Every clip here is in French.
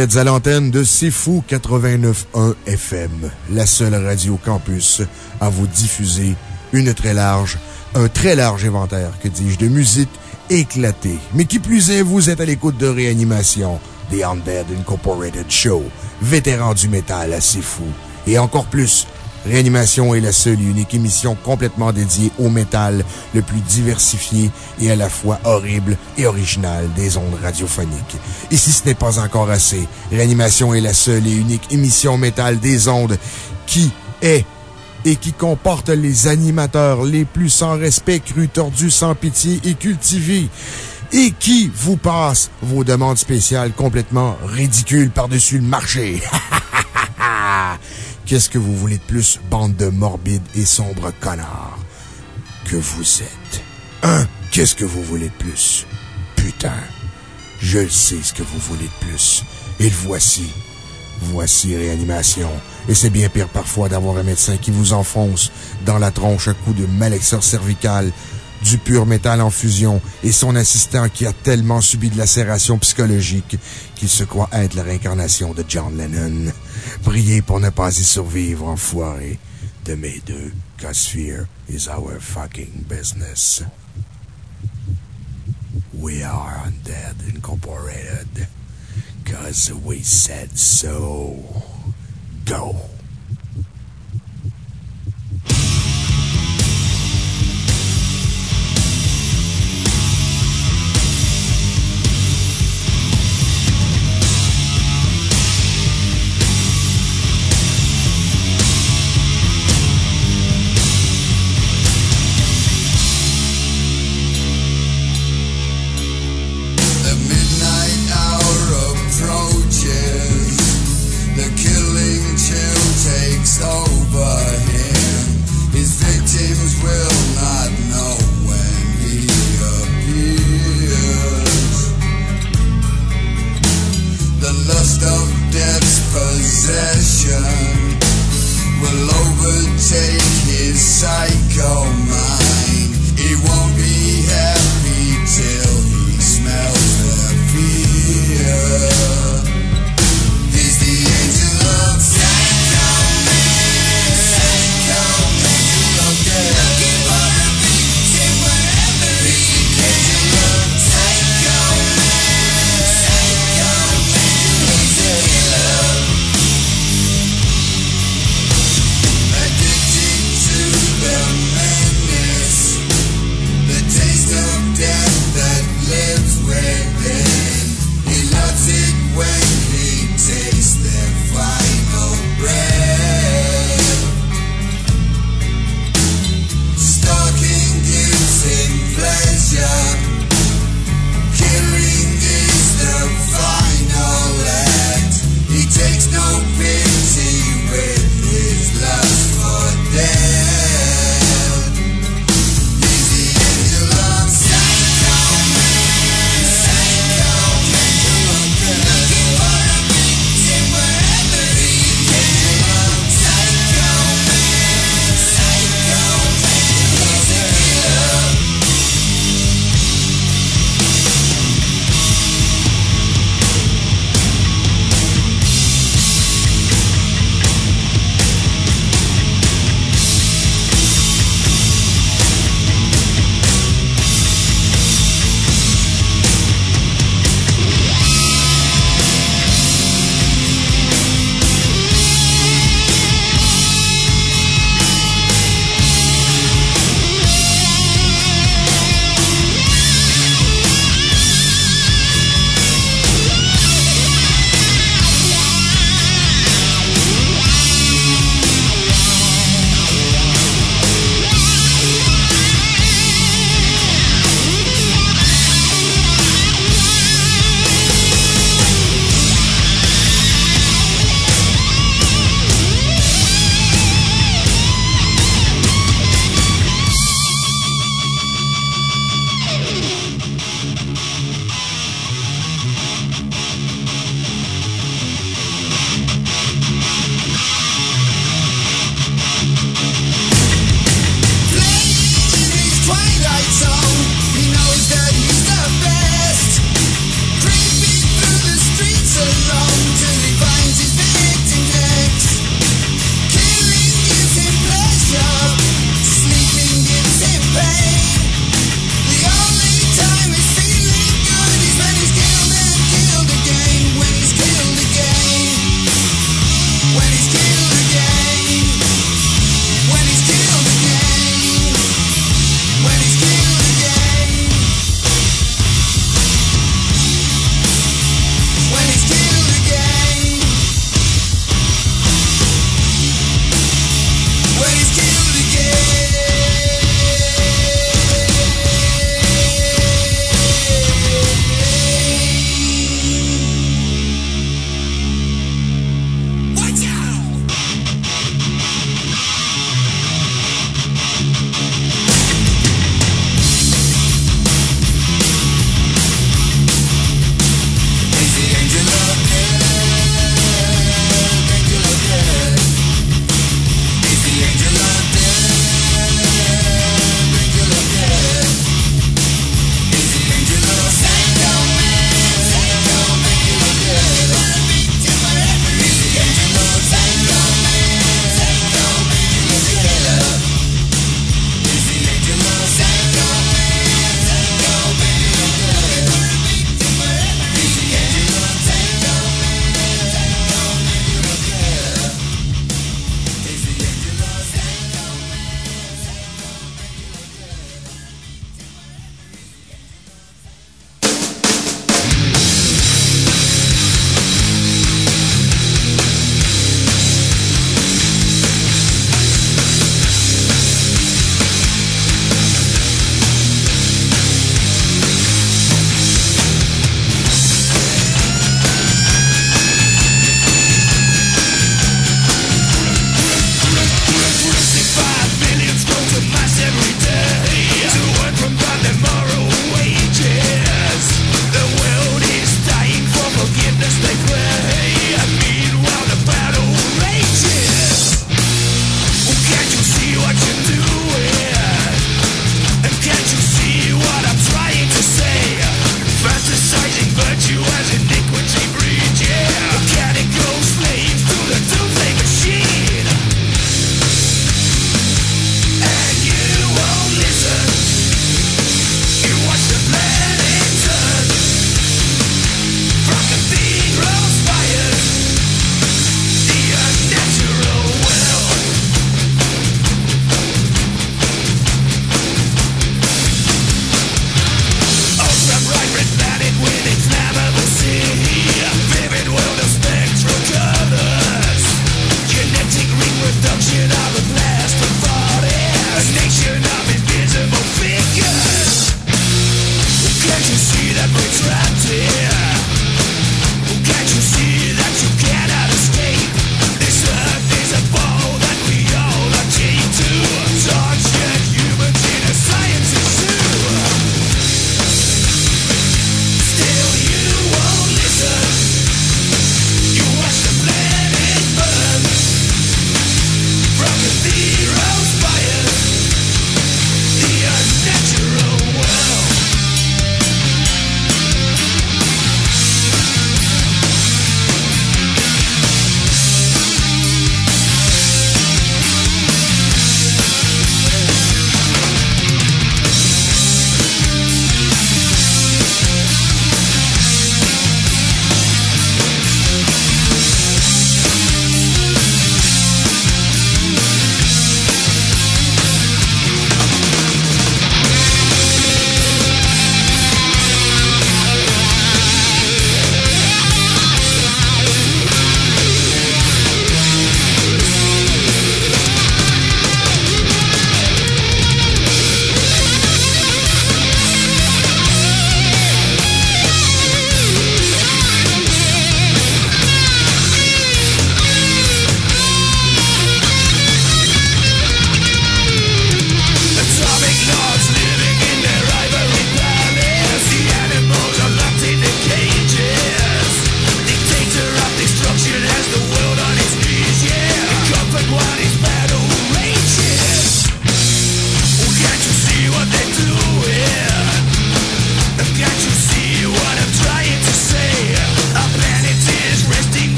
Êtes à l'antenne de C'est Fou 89.1 FM, la seule radio campus à vous diffuser une très large, un très large inventaire, que dis-je, de musique éclatée. Mais qui plus est, vous êtes à l'écoute de réanimation, The Undead Incorporated Show, vétéran du métal à C'est. Et encore plus, Réanimation est la seule et unique émission complètement dédiée au métal le plus diversifié et à la fois horrible et original des ondes radiophoniques. Et si ce n'est pas encore assez, Réanimation est la seule et unique émission métal des ondes qui est et qui comporte les animateurs les plus sans respect, crus, tordus, sans pitié et cultivés et qui vous passe vos demandes spéciales complètement ridicules par-dessus le marché. Qu'est-ce que vous voulez de plus, bande de morbides et sombres connards que vous êtes? Hein? Qu'est-ce que vous voulez de plus? Putain, je sais ce que vous voulez de plus. Et le voici. Voici réanimation. Et c'est bien pire parfois d'avoir un médecin qui vous enfonce dans la tronche un coup de malexeur cervical du pur métal en fusion et son assistant qui a tellement subi de lacération psychologique qu'il se croit être la réincarnation de John Lennon. Priez pour ne pas y survivre, enfoiré de mes deux, cause fear is our fucking business. We are undead incorporated, cause we said so. Go.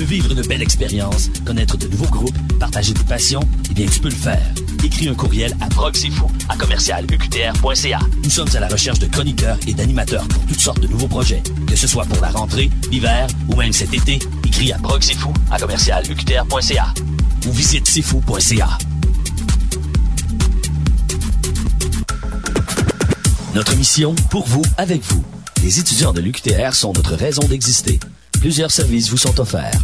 veux vivre une belle expérience, connaître de nouveaux groupes, partager tes passions? Eh bien, tu peux le faire. Écris un courriel à proxifou à commercialuqtr.ca. Nous sommes à la recherche de chroniqueurs et d'animateurs pour toutes sortes de nouveaux projets. Que ce soit pour la rentrée, l'hiver ou même cet été, écris à proxifou à commercialuqtr.ca ou visite sifou.ca. Notre mission, pour vous, avec vous. Les étudiants de l'UQTR sont notre raison d'exister. Plusieurs services vous sont offerts.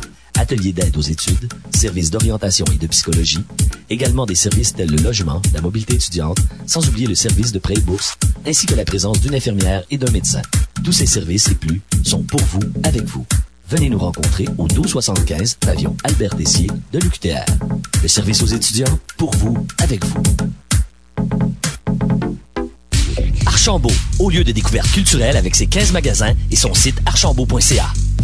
Ateliers d'aide aux études, services d'orientation et de psychologie, également des services tels le logement, la mobilité étudiante, sans oublier le service de prêt et bourse, ainsi que la présence d'une infirmière et d'un médecin. Tous ces services et plus sont pour vous, avec vous. Venez nous rencontrer au 1275 pavillon Albert Dessier de l'UQTR. Le service aux étudiants, pour vous, avec vous. Archambault, au lieu de découverte culturelle avec ses 15 magasins et son site archambault.ca.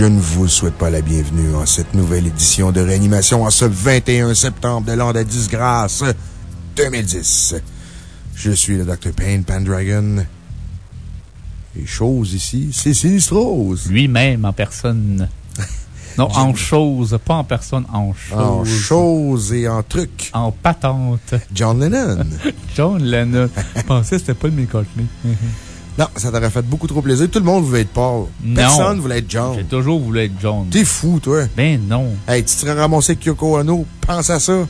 je ne vous souhaite pas la bienvenue en cette nouvelle édition de réanimation en ce 21 septembre de l'an de disgrâce 2010. Je suis le Dr. Payne Pandragon. Et chose ici, c'est Sinistrose. Lui-même en personne. Non, en chose, pas en personne, en chose. En chose et en truc. En patente. John Lennon. John Lennon. Je pensais que c'était pas le McCartney. non, ça t'aurait fait beaucoup trop plaisir. Tout le monde voulait être Paul. Non. Personne voulait être John. J'ai toujours voulu être John. T'es fou, toi. Ben non. Hey, tu serais ramassé avec Yoko Ono. Pense à ça.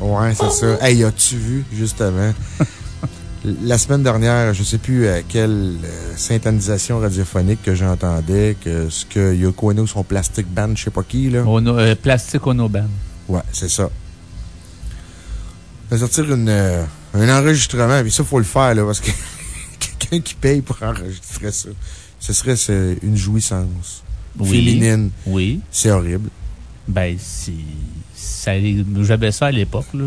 Ouais, c'est ça. Hey, as-tu vu, justement? La semaine dernière, je sais plus à quelle euh, radiophonique que j'entendais que ce que Yoko Ono, son plastic band, je sais pas qui, là. Ono, euh, plastique Ono Band. Ouais, c'est ça. On va sortir une, euh, un enregistrement, puis ça, faut le faire, là, parce que quelqu'un qui paye pour enregistrer ça, ce serait c'est une jouissance Oui. féminine. Oui. C'est horrible. Ben, ça- J'avais ça à l'époque, là.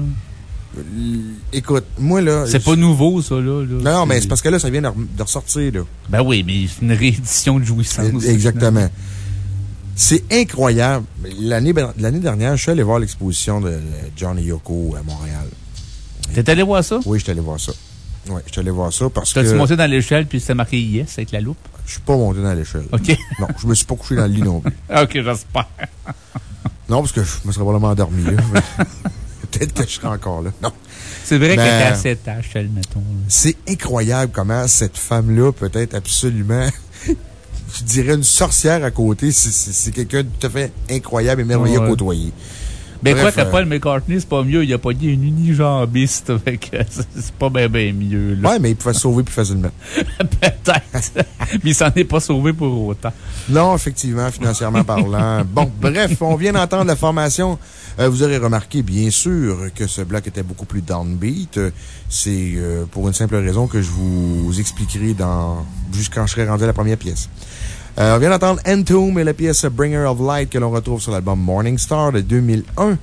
Écoute, moi, là. C'est pas nouveau, ça, là. là. Non, mais c'est parce que là, ça vient de, re- de ressortir, là. Ben oui, mais c'est une réédition de jouissance. Exactement. C'est incroyable. L'année l'année dernière, je suis allé voir l'exposition de John et Yoko à Montréal. T'es allé voir ça? Oui, je suis allé voir ça. Oui, je suis allé voir ça parce que. T'as-tu monté dans l'échelle puis c'était marqué Yes avec la loupe? Je suis pas monté dans l'échelle. OK. Non, je me suis pas couché dans le lit non plus. OK, j'espère. Non, parce que je me serais probablement endormi, Peut-être que je serais encore là. Non. C'est vrai qu'elle était à cette tâche, elle, mettons. C'est incroyable comment cette femme-là peut être absolument, je dirais, une sorcière à côté. C'est- quelqu'un de tout à fait incroyable et merveilleux à Ouais. côtoyer. Ben, Bref, quoi que euh, Paul McCartney, c'est pas mieux. Il a pas dit une unijambiste. Fait que c'est pas bien, bien mieux, là. Ouais, mais il pouvait se sauver plus facilement. Peut-être. mais il s'en est pas sauvé pour autant. Non, effectivement, financièrement parlant. Bon, bref, on vient d'entendre la formation. Euh, vous aurez remarqué, bien sûr, que ce bloc était beaucoup plus downbeat. C'est euh, pour une simple raison que je vous expliquerai dans, juste quand je serai rendu à la première pièce. Euh, on vient d'entendre Entomb et la pièce Bringer of Light que l'on retrouve sur l'album Morning Star de 2001.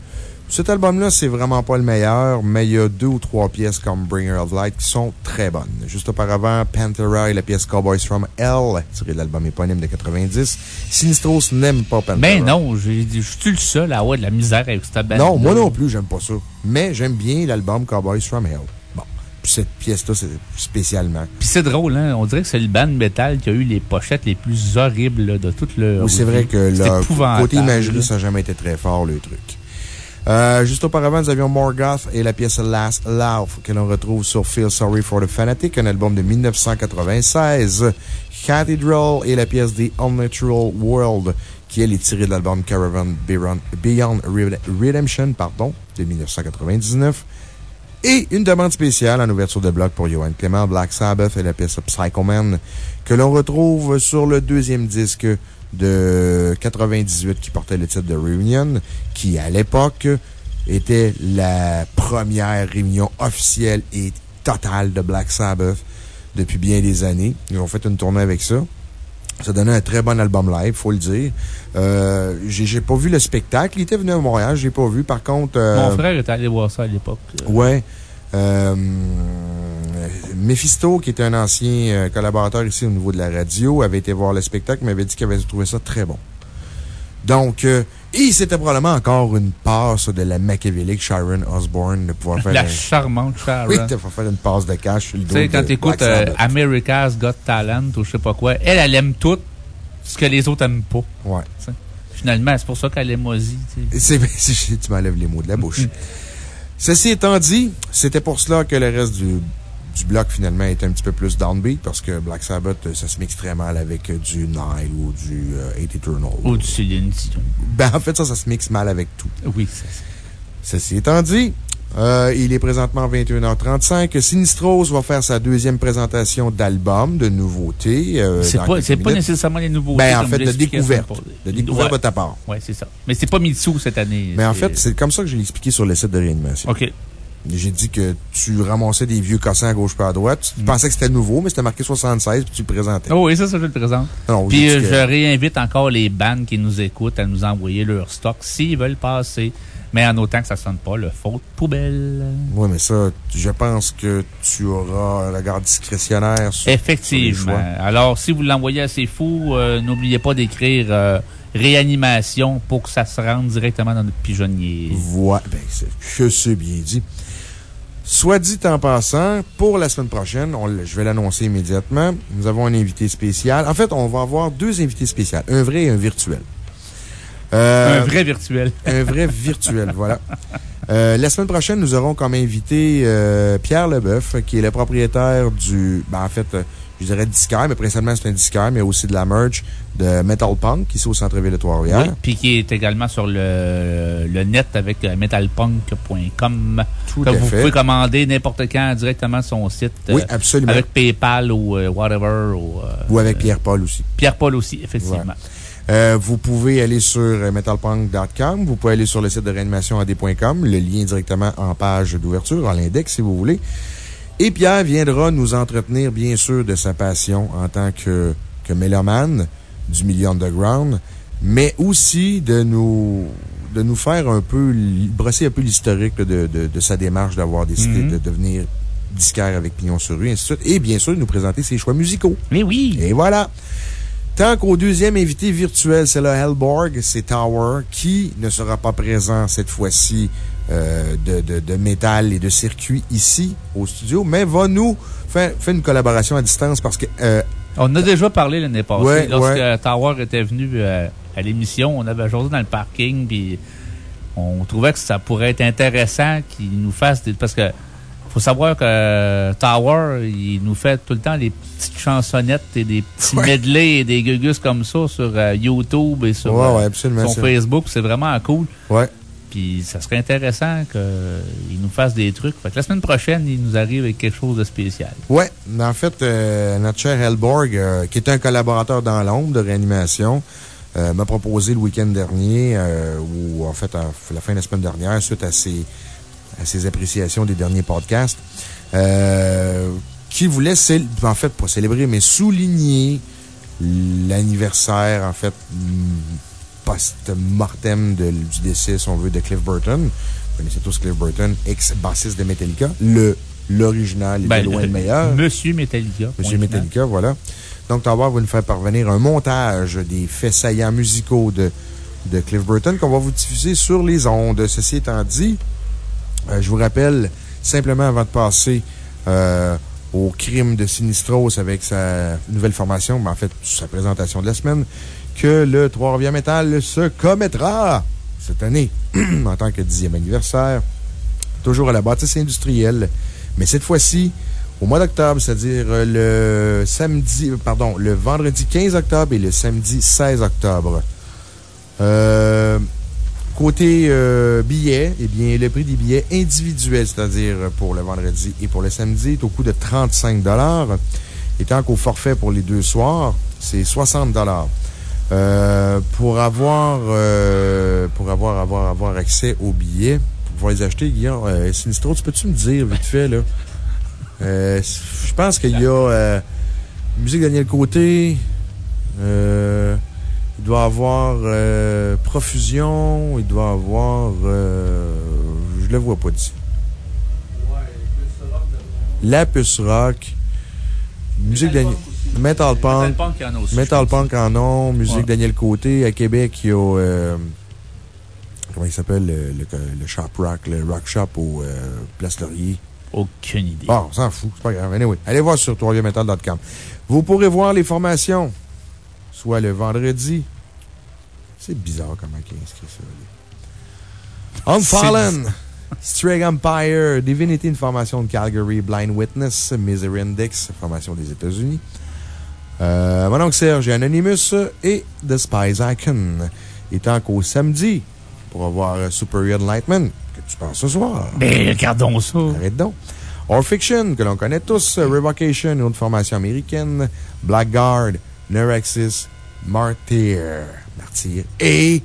Cet album-là, c'est vraiment pas le meilleur, mais il y a deux ou trois pièces comme Bringer of Light qui sont très bonnes. Juste auparavant, Panthera et la pièce Cowboys from Hell, tirée de l'album éponyme de 90. Sinistros n'aime pas Panthera. Ben non, je suis le seul à avoir de la misère avec cette bande. Non, moi non plus, j'aime pas ça. Mais j'aime bien l'album Cowboys from Hell. Cette pièce-là, c'est spécialement. Puis c'est drôle, hein. On dirait que c'est le band metal qui a eu les pochettes les plus horribles de toute le. Oui, c'est vrai que le côté imagerie, ça n'a jamais été très fort, le truc. Euh, juste auparavant, nous avions Morgoth et la pièce Last Laugh que l'on retrouve sur Feel Sorry for the Fanatic, un album de 1996. Cathedral et la pièce The Unnatural World qui est tirée de l'album Caravan Beyond Redemption, pardon, de 1999. Et une demande spéciale en ouverture de bloc pour Johan Clément, Black Sabbath et la pièce Psycho Man que l'on retrouve sur le deuxième disque de 98 qui portait le titre de Reunion, qui à l'époque était la première réunion officielle et totale de Black Sabbath depuis bien des années. Ils ont fait une tournée avec ça. Ça donnait un très bon album live, faut le dire. Euh, j'ai pas vu le spectacle. Il était venu à Montréal, j'ai pas vu. Par contre. Euh, Mon frère était allé voir ça à l'époque. Ouais. Euh, Mephisto, qui était un ancien euh, collaborateur ici au niveau de la radio, avait été voir le spectacle, m'avait dit qu'il avait trouvé ça très bon. Donc, euh, et c'était probablement encore une passe de la machiavélique Sharon Osbourne de pouvoir faire. La charmante Sharon. Oui, de pouvoir faire une passe de cash sur le dos. Tu sais, quand tu écoutes America's Got Talent ou je sais pas quoi, elle, elle aime tout ce que les autres aiment pas. Ouais. Finalement, c'est pour ça qu'elle est moisie. Tu m'enlèves les mots de la bouche. Ceci étant dit, c'était pour cela que le reste du, du bloc, finalement, est un petit peu plus downbeat parce que Black Sabbath, ça se mixe très mal avec du Nile ou du euh, Eight Eternal. Ou du Céline Ben, en fait, ça, ça se mixe mal avec tout. Oui, c'est ça. Ceci étant dit, euh, il est présentement 21h35. Sinistros va faire sa deuxième présentation d'album, de nouveautés. Euh, c'est pas, pas nécessairement les nouveautés. Ben, en fait, de découverte. De découverte de ta part. Oui, c'est ça. Mais c'est pas Mitsu cette année. Mais en fait, c'est comme ça que je l'ai expliqué sur le site de réanimation. OK. J'ai dit que tu ramassais des vieux cossins à gauche pas à droite. Tu mm. pensais que c'était nouveau, mais c'était marqué 76 puis tu le présentais. Oh oui, ça, ça, je le présente. puis euh, je réinvite encore les bands qui nous écoutent à nous envoyer leur stock s'ils veulent passer mais en autant que ça ne sonne pas le faute poubelle. Oui, mais ça, je pense que tu auras la garde discrétionnaire sur Effectivement. Alors, si vous l'envoyez à ces fous, euh, n'oubliez pas d'écrire euh, réanimation pour que ça se rende directement dans notre pigeonnier. Voilà. Ben, que c'est bien dit. Soit dit en passant, pour la semaine prochaine, je vais l'annoncer immédiatement, nous avons un invité spécial. En fait, on va avoir deux invités spéciaux, un vrai et un virtuel. Euh, un vrai virtuel. un vrai virtuel, voilà. Euh, la semaine prochaine, nous aurons comme invité euh, Pierre Leboeuf, qui est le propriétaire du. Ben, en fait, je dirais disquaire, mais principalement c'est un disquaire, mais aussi de la merch de Metal Punk, ici au centre-ville de Trois-Rivières. Oui, puis qui est également sur le, le net avec metalpunk.com. Tout à Vous pouvez commander n'importe quand directement son site. Oui, absolument. Avec PayPal ou whatever. Ou, ou avec Pierre-Paul aussi. Pierre-Paul aussi, effectivement. Euh, vous pouvez aller sur metalpunk.com. Vous pouvez aller sur le site de réanimation ad.com. Le lien directement en page d'ouverture, en l'index, si vous voulez. Et Pierre viendra nous entretenir, bien sûr, de sa passion en tant que, que mélomane du milieu underground, mais aussi de nous, de nous faire un peu, brosser un peu l'historique de, de, de, sa démarche d'avoir décidé mm-hmm. de devenir disquaire avec Pignon sur rue, et ainsi de suite. Et bien sûr, nous présenter ses choix musicaux. Mais oui! Et voilà! Tant qu'au deuxième invité virtuel, c'est le Hellborg, c'est Tower, qui ne sera pas présent cette fois-ci euh, de, de, de, métal et de circuit ici au studio, mais va nous faire, faire une collaboration à distance parce que. Euh, on a déjà parlé l'année passée. lorsque Tower était venu euh, à l'émission, on avait joué dans le parking, puis on trouvait que ça pourrait être intéressant qu'il nous fasse des. Parce que faut savoir que Tower, il nous fait tout le temps des petites chansonnettes et des petits medley et des gugus comme ça sur euh, YouTube et sur euh, son Facebook. C'est vraiment cool. Puis ça serait intéressant qu'il nous fasse des trucs. Fait que la semaine prochaine, il nous arrive avec quelque chose de spécial. Ouais. En fait, euh, notre cher Hellborg, qui est un collaborateur dans l'ombre de réanimation, m'a proposé le week-end dernier, ou en fait, la fin de la semaine dernière, suite à ses à ses appréciations des derniers podcasts, euh, qui voulait, en fait, pas célébrer, mais souligner l'anniversaire, en fait, post-mortem du décès, si on veut, de Cliff Burton. Vous connaissez tous Cliff Burton, ex-bassiste de Metallica. Le, l'original est ben, loin le meilleur. Monsieur Metallica. Monsieur Metallica, voilà. Donc, Tower va nous faire parvenir un montage des faits saillants musicaux de, de Cliff Burton qu'on va vous diffuser sur les ondes. Ceci étant dit, euh, je vous rappelle, simplement avant de passer euh, au crime de Sinistros avec sa nouvelle formation, mais en fait, sa présentation de la semaine, que le Trois-Rivières Metal se commettra cette année en tant que dixième anniversaire, toujours à la bâtisse industrielle, mais cette fois-ci, au mois d'octobre, c'est-à-dire le samedi, pardon, le vendredi 15 octobre et le samedi 16 octobre. Euh, Côté euh, billets, eh bien, le prix des billets individuels, c'est-à-dire pour le vendredi et pour le samedi, est au coût de 35 Étant qu'au forfait pour les deux soirs, c'est 60 euh, pour avoir, euh, pour avoir, avoir, avoir accès aux billets, pour pouvoir les acheter, Guillaume, euh, Sinistro, tu peux-tu me dire vite fait, là? Euh, je pense qu'il y a euh, musique Daniel Côté, euh, il doit avoir euh, Profusion, il doit avoir... Euh, je le vois pas d'ici. La puce rock. Musique Daniel. Metal Punk. Metal Punk en nom. Musique Daniel Côté. À Québec, il y a. Euh, comment il s'appelle le, Shop Rock, le Rock Shop au Place Laurier. Aucune idée. Bon, on s'en fout, c'est pas grave. Anyway, allez voir sur troisièmemetal.com. Vous pourrez voir les formations soit le vendredi. C'est bizarre comment il a inscrit ça. Unfallen, Strag Empire, Divinity, une formation de Calgary, Blind Witness, Misery Index, formation des États-Unis. Euh, mon oncle Serge Anonymous et The Spies Icon. Et tant qu'au samedi, pour avoir Superior Enlightenment, que tu penses ce soir? Ben, regardons ça. Arrête donc. Or Fiction, que l'on connaît tous, Revocation, une autre formation américaine, Blackguard, Neurexis, Martyr. Martyr et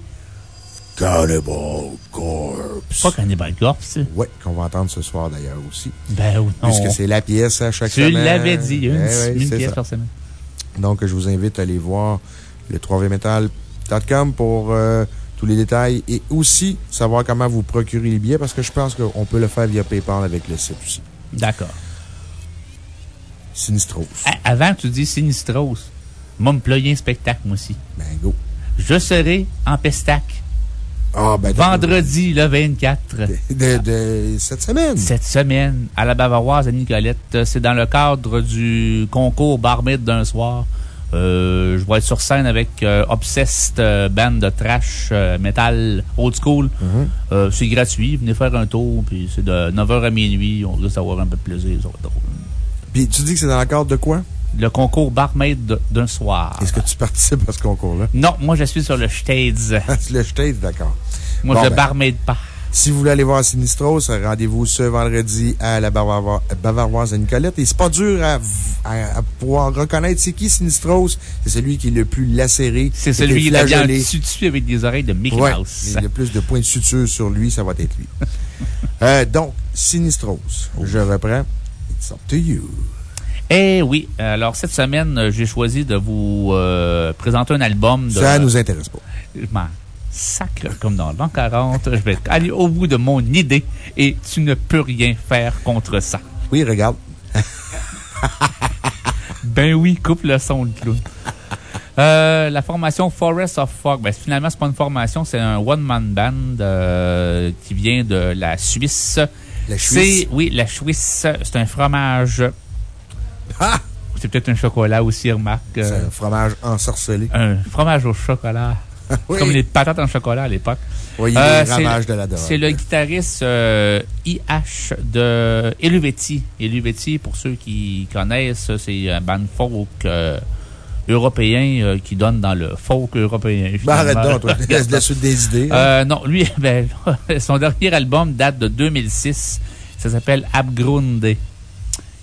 Cannibal Corpse. Pas Cannibal Corpse, Oui, qu'on va entendre ce soir d'ailleurs aussi. Ben oui. Puisque c'est la pièce à chaque semaine. Tu l'avais dit, une, eh pièce par semaine. Donc, je vous invite à aller voir le 3vmetal.com pour euh, tous les détails et aussi savoir comment vous procurer les billets parce que je pense qu'on peut le faire via PayPal avec le site aussi. D'accord. Sinistros. Avant, tu dis Sinistros. Moi, me un spectacle, moi aussi. Ben, go. Je serai en Pestac. Ah, ben, Vendredi, le 24. De, cette semaine. Cette semaine, à la Bavaroise à Nicolette. C'est dans le cadre du concours Barmid d'un soir. Euh, je vais être sur scène avec euh, Obsessed, euh, band de trash metal old school. Mm-hmm. c'est gratuit. Venez faire un tour. Puis c'est de 9h à minuit. On risque d'avoir un peu de plaisir. Ça va être drôle. Puis tu dis que c'est dans le cadre de quoi? Le concours barmaid d'un soir. Est-ce que tu participes à ce concours-là? Non, moi, je suis sur le stage. le stage, d'accord. Moi, je ne ben, barmaid pas. Si vous voulez aller voir Sinistros, rendez-vous ce vendredi à la Bavaroise à Nicolette. Et c'est pas dur à, pouvoir reconnaître c'est qui Sinistros. C'est celui qui est le plus lacéré. C'est celui qui a bien dessus avec des oreilles de Mickey Mouse. Il y a plus de points de suture sur lui, ça va être lui. Euh, donc, Sinistros. Je reprends. It's up to you. Eh oui. Alors, cette semaine, euh, j'ai choisi de vous euh, présenter un album de. Ça nous intéresse pas. Je m'en sacre comme dans l'an 40. Je vais aller au bout de mon idée et tu ne peux rien faire contre ça. Oui, regarde. ben oui, coupe le son, le clown. Euh, la formation Forest of Fog, ben, finalement, c'est pas une formation, c'est un one-man band qui vient de la Suisse. La Suisse? Oui, la Suisse. C'est un fromage ah! C'est peut-être un chocolat aussi, remarque. C'est un euh, fromage ensorcelé. Un fromage au chocolat. Comme les patates en chocolat à l'époque. Oui, euh, de la C'est le guitariste euh, IH de Eluvetti. Eluvetti, pour ceux qui connaissent, c'est un band folk européen qui donne dans le folk européen. Ben, arrête donc, toi. Laisse la suite des idées. Hein. non, lui, ben, son dernier album date de 2006. Ça s'appelle Abgrunde.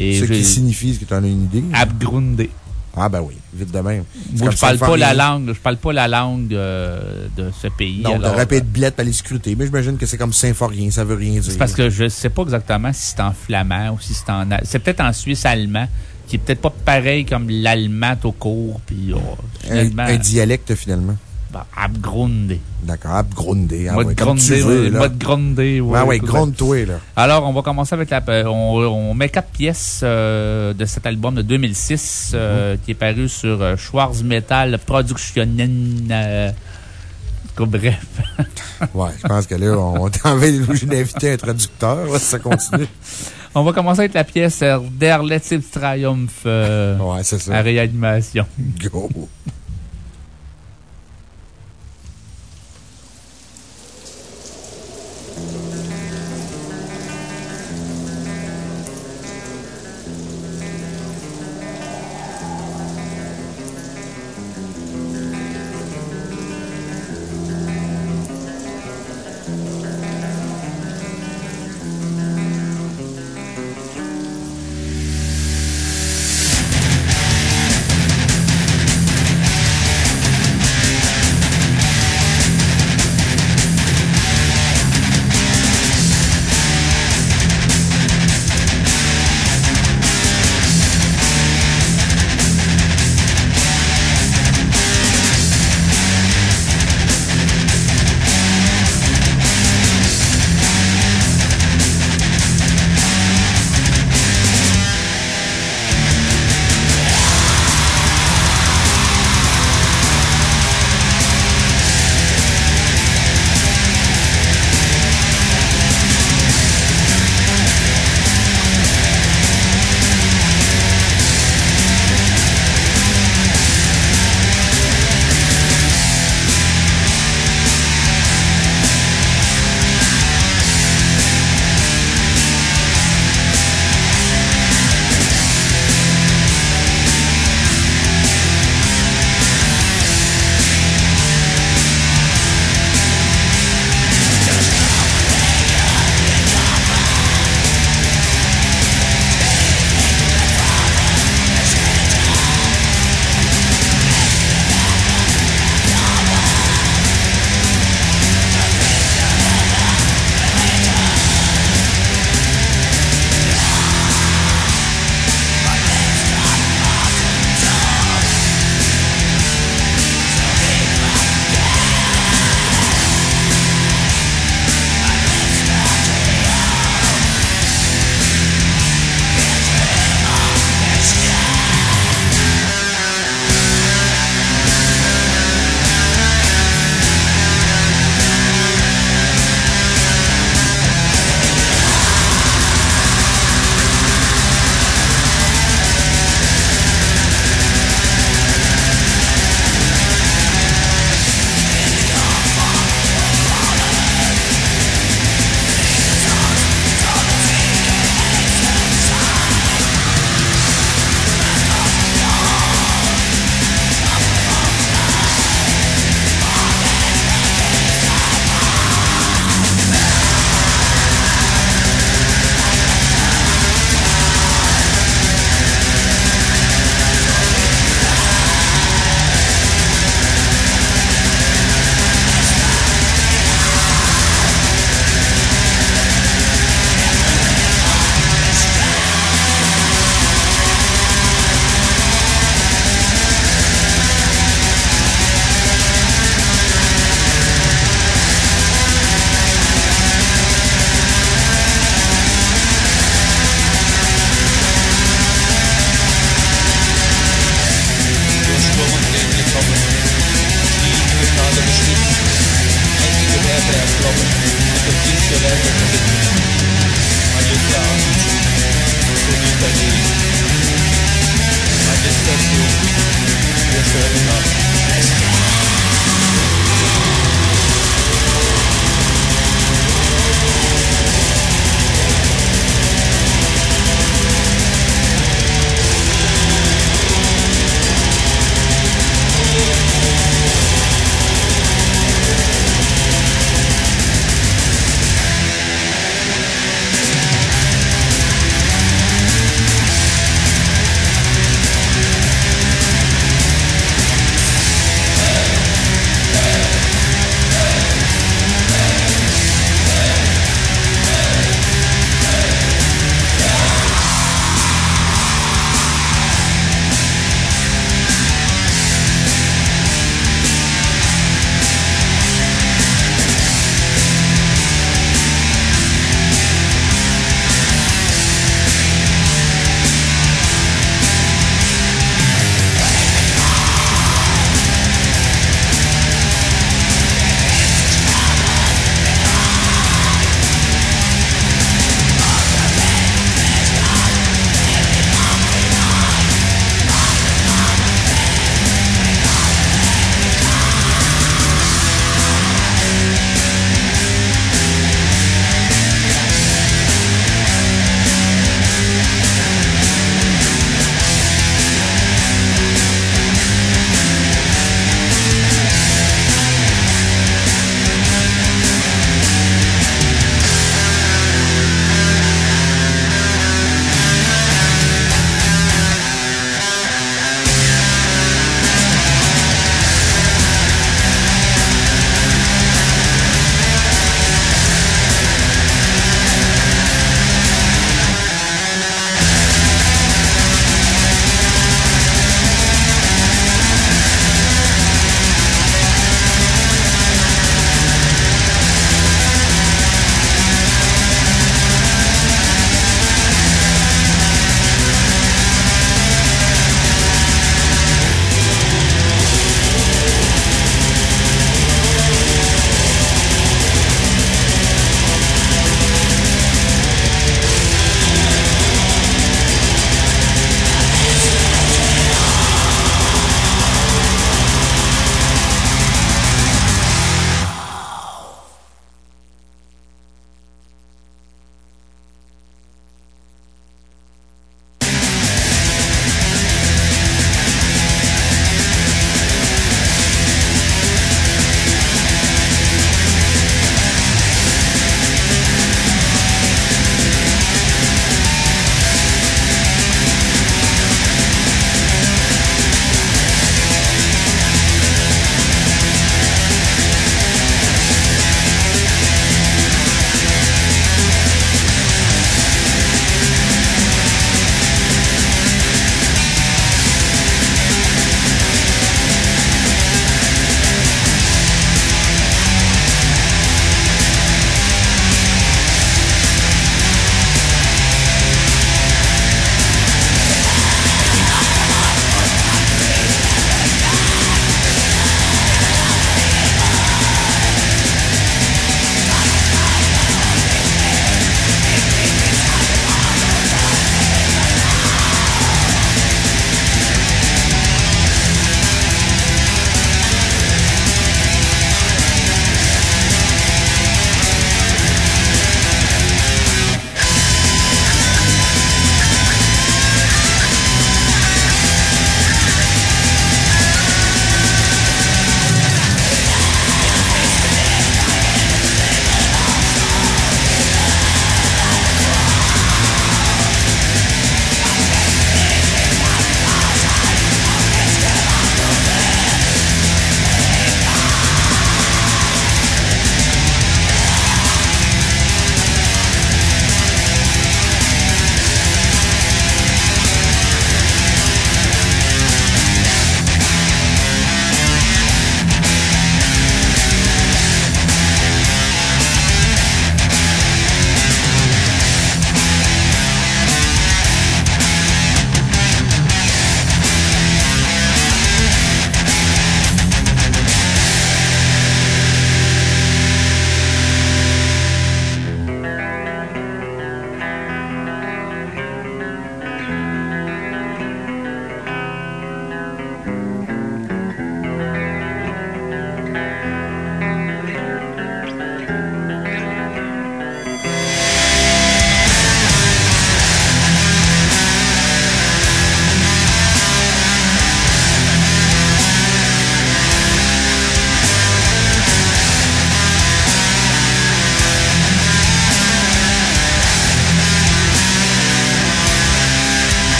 Ce qui signifie, est-ce que tu en as une idée? Abgrundé. Ah, ben oui, vite de même. Moi, je parle pas la langue, je parle pas la langue euh, de ce pays. Non, t'aurais pu être blette pour aller scruter, mais j'imagine que c'est comme Symphorien, ça veut rien dire. C'est parce que je sais pas exactement si c'est en flamand ou si c'est en. C'est peut-être en suisse allemand. qui est peut-être pas pareil comme l'allemand au cours. Puis, oh, un, dialecte, finalement. Ben, Abgrunde. D'accord, Abgrunde. Hein, mode ouais, Mode Grunde, ouais. Ouais, ouais, gronde-toi, là. Alors, on va commencer avec la. Euh, on, met quatre pièces euh, de cet album de 2006 euh, mhm. qui est paru sur Schwarz Metal Productionen. bref. ouais, je pense que là, on t'a envie d'inviter un traducteur, ça continue. On va commencer avec la pièce Der Letzte Triumph. ouais, c'est ça. À réanimation. Go!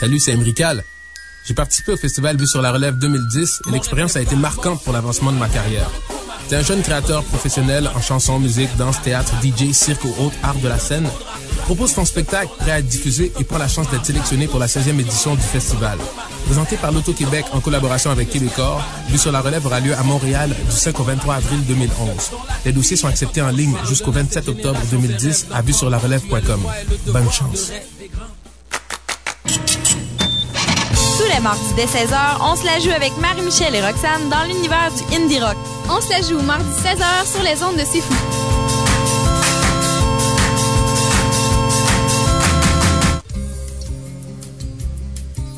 Salut, c'est Emrical. J'ai participé au festival Vue sur la Relève 2010 et l'expérience a été marquante pour l'avancement de ma carrière. T'es un jeune créateur professionnel en chanson, musique, danse, théâtre, DJ, cirque ou autres arts de la scène. Propose ton spectacle prêt à être diffusé et prends la chance d'être sélectionné pour la 16e édition du festival. Présenté par l'Auto-Québec en collaboration avec Québecor, Vue sur la relève aura lieu à Montréal du 5 au 23 avril 2011. Les dossiers sont acceptés en ligne jusqu'au 27 octobre 2010 à vue sur la relève.com. Bonne chance. Les mardis dès 16h, on se la joue avec Marie-Michel et Roxane dans l'univers du indie rock. On se la joue mardi 16h sur les ondes de C'est Fou.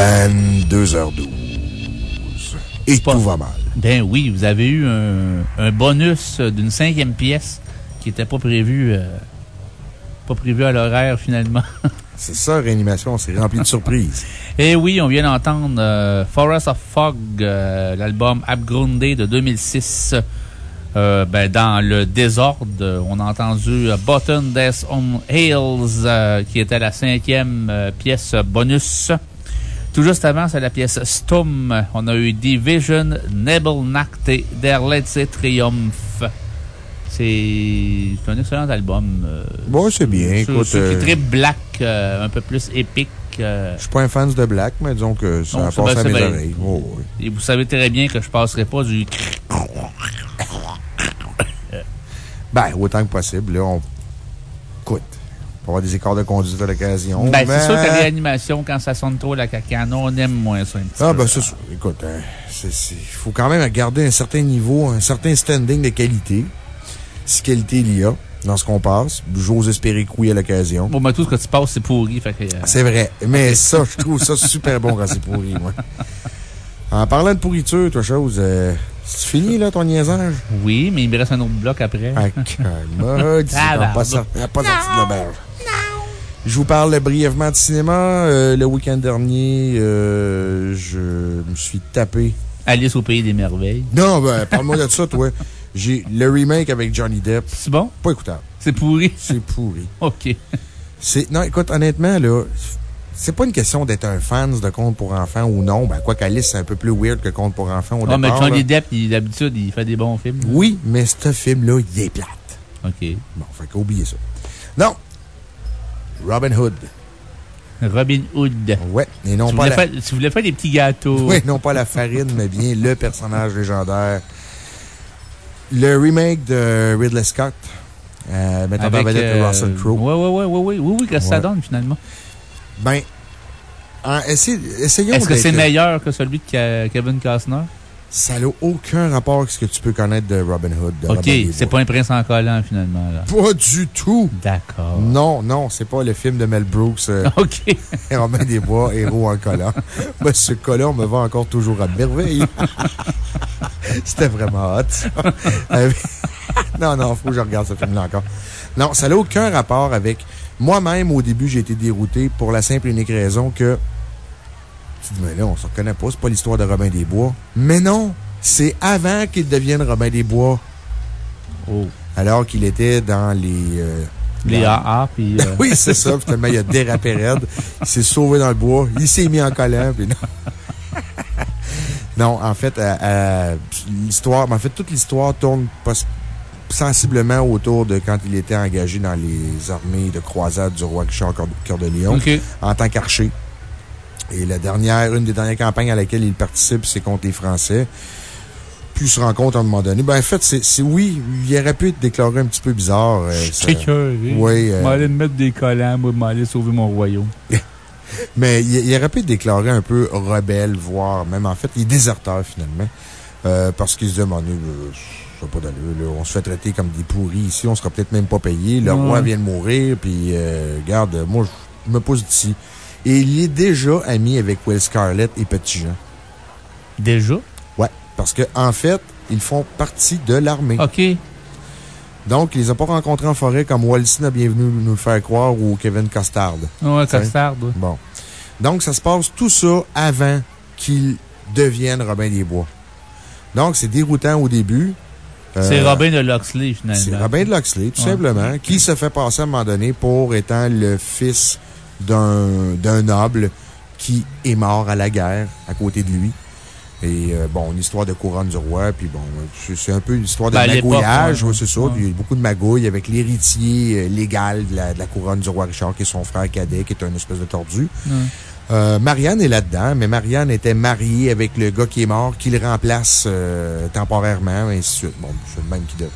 22h12. Et tout va mal. Ben oui, vous avez eu un, bonus d'une cinquième pièce qui n'était pas prévu, euh, pas prévu à l'horaire finalement. C'est ça, réanimation, c'est rempli de surprises. Et eh oui, on vient d'entendre euh, Forest of Fog, euh, l'album Abgrundé de 2006. ben, dans le désordre, on a entendu Button Death on Hills, qui était la cinquième pièce bonus. Tout juste avant, c'est la pièce Stum. On a eu Division, Nebelnacht Der letzte Triumph. C'est un excellent album. Euh, bon, c'est bien. Écoute, c'est euh, très black, euh, un peu plus épique. Je suis pas un fan de black, mais disons que ça passe à mes oreilles. Oh, Et vous savez très bien que je passerai pas du. ben, autant que possible. Là, on... Écoute, pour avoir des écarts de conduite à l'occasion. Ben, c'est sûr que la réanimation, quand ça sonne trop la cacane, on aime moins ça un petit ah, ben, c'est sûr. Écoute, hein, il faut quand même garder un certain niveau, un certain standing de qualité. Si qualité il y a dans ce qu'on passe. J'ose espérer que oui à l'occasion. Bon, ben, tout ce que tu passes, c'est pourri. Euh, c'est vrai. Mais ça, je trouve ça super bon quand c'est pourri, moi. En parlant de pourriture, toi, chose, euh, c'est fini, là, ton niaisage? Oui, mais il me reste un autre bloc après. Ah, calme. pas, pas sorti de l'auberge. Je vous parle brièvement de cinéma. Euh, le week-end dernier, euh, je me suis tapé. Alice au Pays des Merveilles. Non, ben, parle-moi de ça, toi. J'ai le remake avec Johnny Depp. C'est bon? Pas écoutable. C'est pourri? C'est pourri. OK. Non, écoute, honnêtement, là, c'est pas une question d'être un fan de contes pour enfants ou non. Ben, quoi qu'Alice, c'est un peu plus weird que contes pour enfants au ah, mais Johnny Depp, d'habitude, il fait des bons films. Oui, mais ce film-là, il est plate. OK. Bon, fait qu'oubliez ça. Non, Robin Hood. Robin Hood. Ouais, et non tu pas. La... Faire, tu voulais faire des petits gâteaux. Oui, non pas la farine, mais bien le personnage légendaire. Le remake de Ridley Scott. Euh, mettant en vedette euh, Russell Crowe. Oui, oui, oui, oui, oui, oui, oui, qu'est-ce que ça donne finalement? Ben, essayons Est-ce que c'est meilleur que celui de Kevin Costner? Ça n'a aucun rapport avec ce que tu peux connaître de Robin Hood. OK, c'est pas un prince en collant, finalement. Là. Pas du tout. D'accord. Non, non, c'est pas le film de Mel Brooks. Euh, OK. Robin des Bois, héros en collant. Mais ce collant me va encore toujours à merveille. C'était vraiment hot. non, non, faut que je regarde ce film-là encore. Non, ça n'a aucun rapport avec. Moi-même, au début, j'ai été dérouté pour la simple et unique raison que tu dis, mais là, on se reconnaît pas, c'est pas l'histoire de Robin des Bois. Mais non! C'est avant qu'il devienne Robin des Bois. Oh. Alors qu'il était dans les. Euh, les AA, puis. Euh, oui, c'est ça. Finalement, il a dérapé raide. Il s'est sauvé dans le bois. Il s'est mis en colère, puis non. non, en fait, l'histoire, en fait, toute l'histoire tourne sensiblement autour de quand il était engagé dans les armées de croisade du roi Richard Cœur de Lion. En tant qu'archer. Et la dernière, une des dernières campagnes à laquelle il participe, c'est contre les Français. Puis il se rend compte à un moment donné. Ben, en fait, c'est, oui, il aurait pu être déclaré un petit peu bizarre. Euh, je Oui. Euh, me mettre des collants, moi, m'aller sauver mon royaume. Mais il, aurait pu être déclaré un peu rebelle, voire même, en fait, il est déserteur, finalement. Euh, parce qu'il se dit, pas d'allure, On se fait traiter comme des pourris ici, on sera peut-être même pas payé. Le roi vient de mourir, puis, euh, regarde, moi, je me pose d'ici. Et il est déjà ami avec Will Scarlett et Petit Jean. Déjà? Ouais. Parce que, en fait, ils font partie de l'armée. OK. Donc, ils les ont pas rencontrés en forêt comme Walston a bien venu nous le faire croire ou Kevin Costard. Ouais, Costard. Bon. Donc, ça se passe tout ça avant qu'il devienne Robin des Bois. Donc, c'est déroutant au début. Euh, c'est Robin de Loxley, finalement. C'est Robin de Loxley, tout simplement, qui se fait passer à un moment donné pour étant le fils d'un noble qui est mort à la guerre à côté de lui. Et euh, bon, une histoire de couronne du roi, puis bon, c'est un peu une histoire de ben, magouillage, c'est ça. Il y a beaucoup de magouilles avec l'héritier euh, légal de la, de la, couronne du roi Richard, qui est son frère cadet, qui est un espèce de tordu. Euh, Marianne est là-dedans, mais Marianne était mariée avec le gars qui est mort, qui le remplace temporairement, et ainsi de suite. Bon, c'est le même qui, devient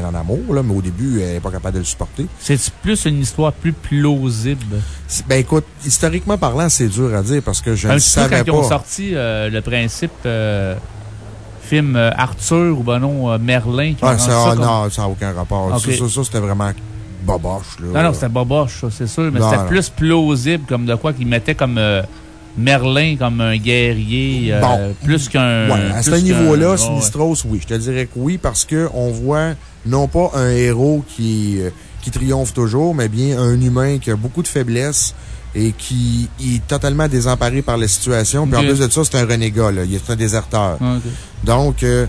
bien en amour, là, mais au début, elle n'est pas capable de le supporter. C'est plus une histoire plus plausible? Ben, écoute, historiquement parlant, c'est dur à dire parce que je ne savais quand pas. Quand ils ont sorti euh, le principe euh, film euh, Arthur ou ben non, Merlin. Ah, ça, non, ça n'a aucun rapport. Ça, ça, c'était vraiment boboche, là. Non, non, c'était boboche, c'est sûr, mais c'était plus plausible comme de quoi qu'ils mettaient comme. Merlin comme un guerrier, plus qu'un. Ouais, à ce niveau-là, Sinistros, oui. Je te dirais que oui, parce qu'on voit non pas un héros qui, euh, qui triomphe toujours, mais bien un humain qui a beaucoup de faiblesses et qui est totalement désemparé par la situation. Puis en plus de ça, c'est un renégat, là. Il est un déserteur. Ah, Donc, euh,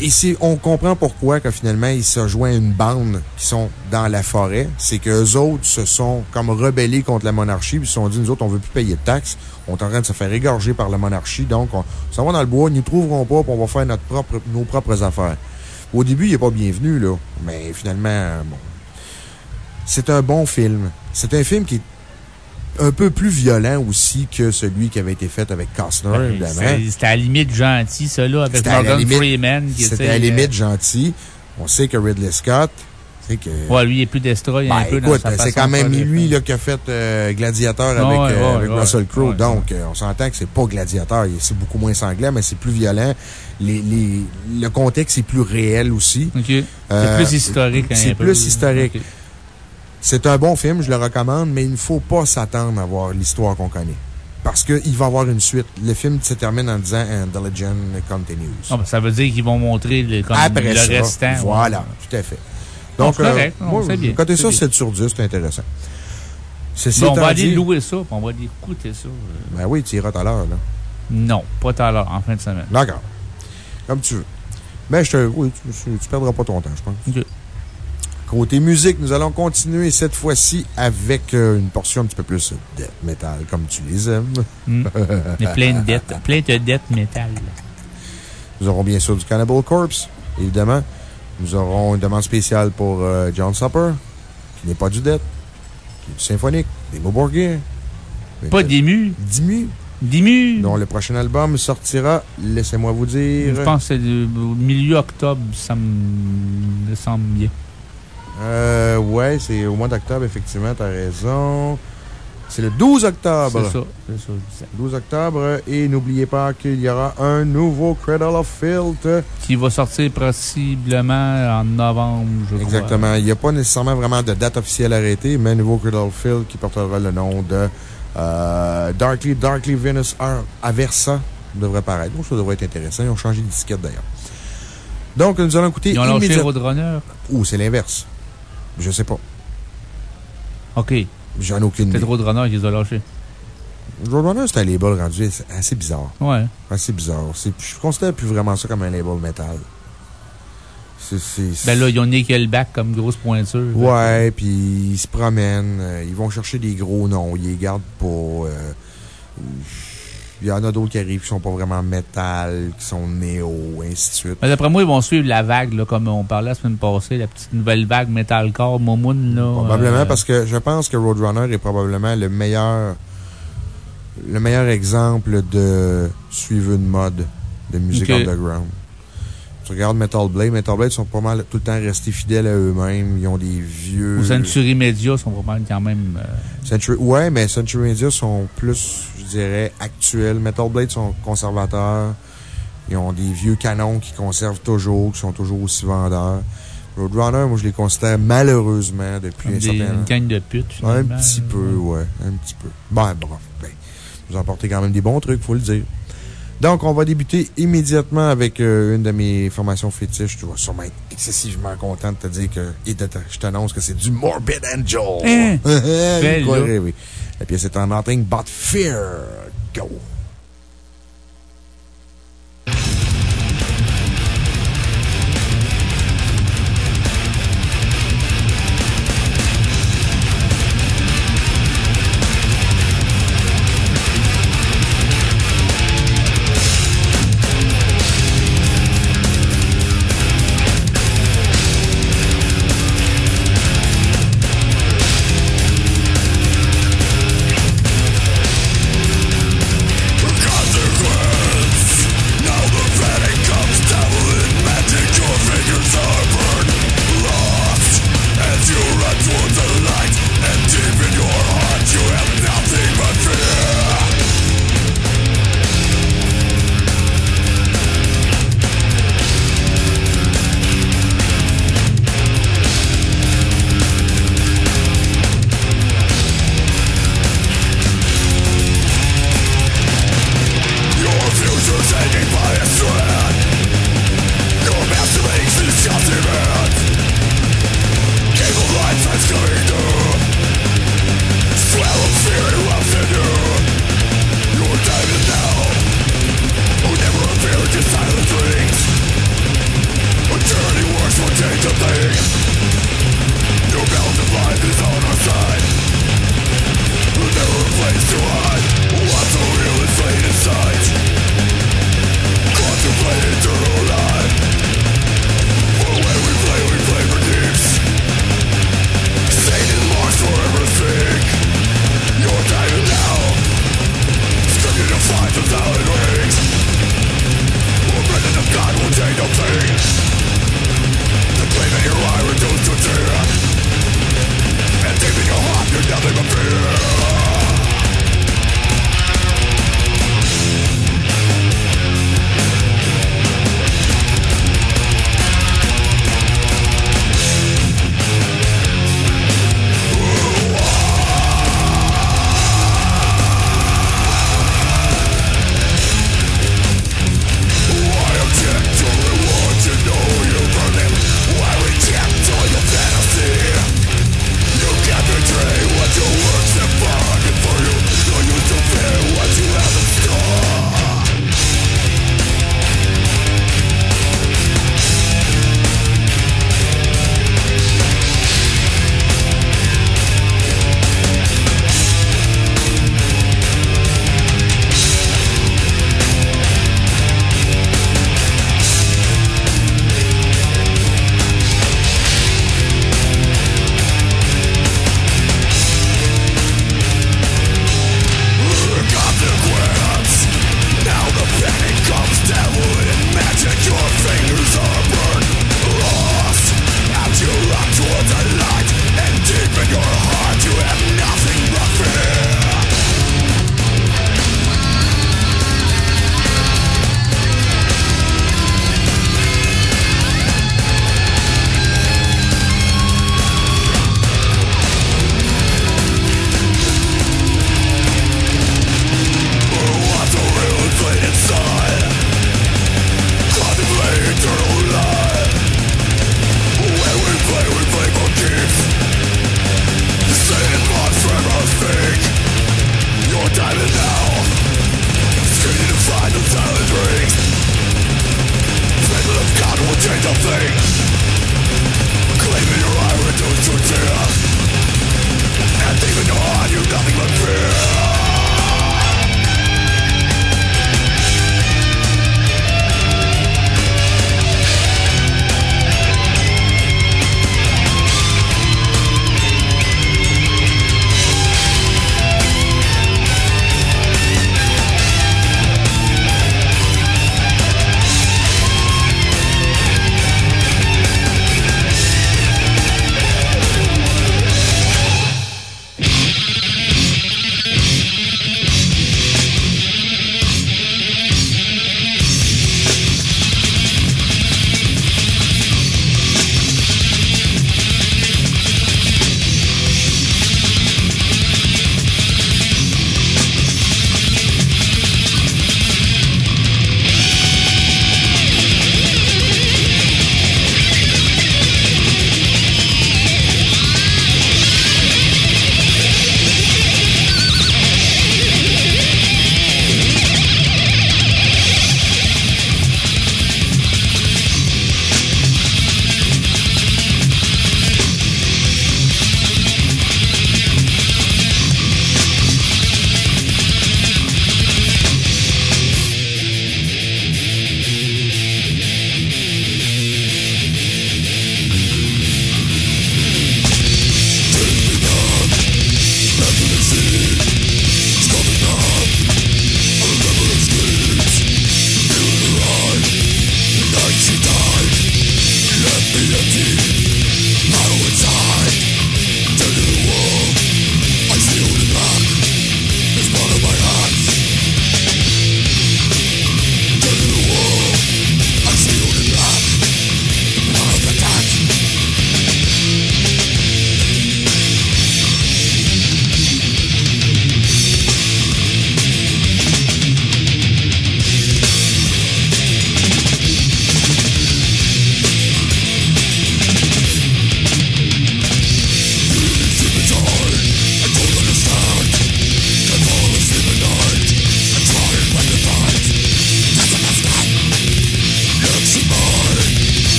et on comprend pourquoi que finalement, il se joint à une bande qui sont dans la forêt. C'est qu'eux autres se sont comme rebellés contre la monarchie, puis ils se sont dit, nous autres, on veut plus payer de taxes. On est en train de se faire égorger par la monarchie. Donc, on s'en va dans le bois, ils ne trouveront pas, puis on va faire notre propre, nos propres affaires. Au début, il n'est pas bienvenu, là. Mais finalement, bon. C'est un bon film. C'est un film qui est un peu plus violent aussi que celui qui avait été fait avec Costner, ben, évidemment. C'était à la limite gentil, celui-là, avec Morgan Freeman. C'était à la limite gentil. On sait que Ridley Scott, que, ouais, lui, il est plus destroy un ben, peu écoute, c'est quand même lui là, qui a fait euh, Gladiateur avec, euh, Russell Crowe. Donc, euh, on s'entend que c'est pas Gladiateur. C'est beaucoup moins sanglant, mais c'est plus violent les, les, le contexte est plus réel aussi. c'est plus historique. C'est plus historique. C'est un bon film, je le recommande, mais il ne faut pas s'attendre à voir l'histoire qu'on connaît. Parce qu'il va y avoir une suite. Le film se termine en disant And the legend continues. Ben, ça veut dire qu'ils vont montrer le, Après le restant. Voilà, tout à fait. Donc, c'est correct. Euh, moi, bien. Côté ça, 7 sur 10, c'est intéressant. on va aller louer ça, on va aller écouter ça. Ben oui, tu iras tout à l'heure, là. Non, pas tout à l'heure, en fin de semaine. D'accord. Comme tu veux. Mais je te, oui, tu, ne perdras pas ton temps, je pense. Côté musique, nous allons continuer cette fois-ci avec euh, une portion un petit peu plus death metal, comme tu les aimes. Hmm. A plein de death, plein de death metal. Nous aurons bien sûr du Cannibal Corpse, évidemment. Nous aurons une demande spéciale pour euh, John Supper, qui n'est pas du death, qui est du symphonique, des Moborgir. Pas d'ému. Dimu. Dimu. dont le prochain album sortira, laissez-moi vous dire. Je pense que c'est au milieu octobre, ça me semble bien. Euh, ouais, c'est au mois d'octobre, effectivement, t'as raison. C'est le 12 octobre. C'est ça, c'est ça. 12 octobre. Et n'oubliez pas qu'il y aura un nouveau Cradle of Filth. Qui va sortir possiblement en novembre, je crois. Exactement. Il n'y a pas nécessairement vraiment de date officielle arrêtée, mais un nouveau Cradle of Filth qui portera le nom de euh, Darkly, Darkly Venus Aversa devrait paraître. Donc, ça devrait être intéressant. Ils ont changé de disquette d'ailleurs. Donc, nous allons écouter. Ils ont lancé Roadrunner? Ou c'est l'inverse. Je sais pas. OK. J'en ai aucune idée. C'est Roadrunner qui les a lâchés. Roadrunner, c'est un label rendu assez bizarre. Ouais. Assez bizarre. Je considère plus vraiment ça comme un label metal. Ben là, ils ont Nickelback comme grosse pointure. Ouais, puis ils se promènent. Euh, ils vont chercher des gros noms. Ils les gardent pour. Euh, il y en a d'autres qui arrivent qui sont pas vraiment métal, qui sont néo, ainsi de suite. D'après moi, ils vont suivre la vague, là, comme on parlait la semaine passée, la petite nouvelle vague metalcore, Momoun, là. Probablement, euh, parce que je pense que Roadrunner est probablement le meilleur, le meilleur exemple de suivre une mode de musique underground. Tu regardes Metal Blade, Metal Blade sont pas mal tout le temps restés fidèles à eux-mêmes. Ils ont des vieux. Ou Century Media sont pas mal quand même. Euh, Century, ouais, mais Century Media sont plus, dirais, actuels. Metal Blade sont conservateurs. Ils ont des vieux canons qui conservent toujours, qui sont toujours aussi vendeurs. Roadrunner, moi, je les considère malheureusement depuis un certain temps. Une gang de putes, Un petit peu, ouais. Un petit peu. Ben, bon, ben, vous emportez quand même des bons trucs, faut le dire. Donc, on va débuter immédiatement avec euh, une de mes formations fétiches. Tu vas sûrement être excessivement content de te dire que, et je t'annonce que c'est du Morbid Angel. Hein? oui. La pièce est en Nothing But Fear. Go!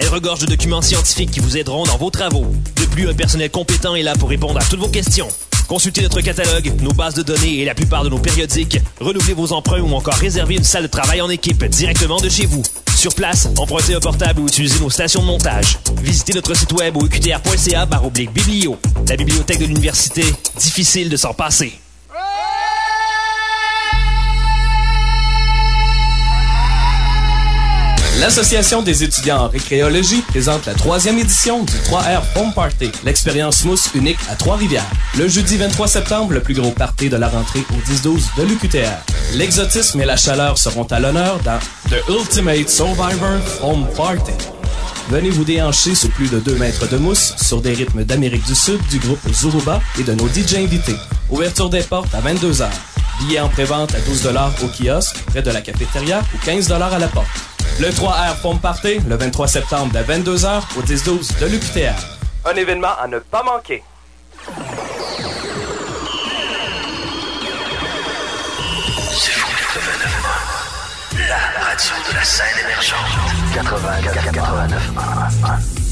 Elle regorge de documents scientifiques qui vous aideront dans vos travaux. De plus, un personnel compétent est là pour répondre à toutes vos questions. Consultez notre catalogue, nos bases de données et la plupart de nos périodiques. Renouvelez vos emprunts ou encore réservez une salle de travail en équipe directement de chez vous. Sur place, empruntez un portable ou utilisez nos stations de montage. Visitez notre site web au uqtr.ca biblio. La bibliothèque de l'université, difficile de s'en passer. L'Association des étudiants en récréologie présente la troisième édition du 3R Home Party, l'expérience mousse unique à Trois-Rivières. Le jeudi 23 septembre, le plus gros party de la rentrée au 10-12 de l'UQTR. L'exotisme et la chaleur seront à l'honneur dans The Ultimate Survivor Home Party. Venez vous déhancher sous plus de 2 mètres de mousse sur des rythmes d'Amérique du Sud du groupe Zuruba et de nos DJ invités. Ouverture des portes à 22h. Billets en prévente à 12 au kiosque, près de la cafétéria ou 15 à la porte. Le 3R Pompe Party, le 23 septembre de 22h au 10-12 de l'UQTR. Un événement à ne pas manquer. C'est fou 89 La radio de la scène émergente. 84 89